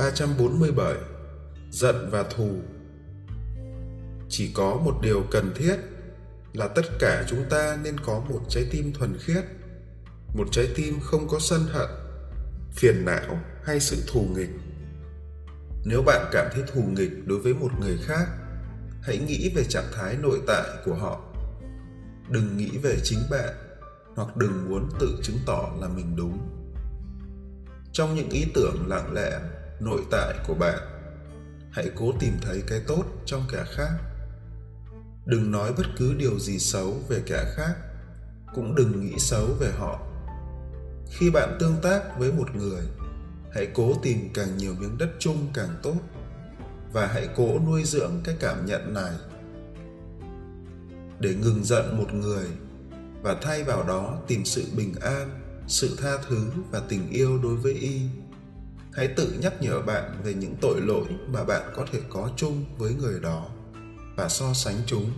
347 Giận và thù. Chỉ có một điều cần thiết là tất cả chúng ta nên có một trái tim thuần khiết, một trái tim không có sân hận, phiền não hay sự thù nghịch. Nếu bạn cảm thấy thù nghịch đối với một người khác, hãy nghĩ về trạng thái nội tại của họ. Đừng nghĩ về chính bạn, hoặc đừng muốn tự chứng tỏ là mình đúng. Trong những ý tưởng lặng lẽ nội tại của bạn. Hãy cố tìm thấy cái tốt trong kẻ khác. Đừng nói bất cứ điều gì xấu về kẻ khác, cũng đừng nghĩ xấu về họ. Khi bạn tương tác với một người, hãy cố tìm càng nhiều miếng đất chung càng tốt, và hãy cố nuôi dưỡng cái cảm nhận này. Để ngừng giận một người và thay vào đó tìm sự bình an, sự tha thứ và tình yêu đối với y hãy tự nhắc nhở bạn về những tội lỗi mà bạn có thể có chung với người đó và so sánh chúng.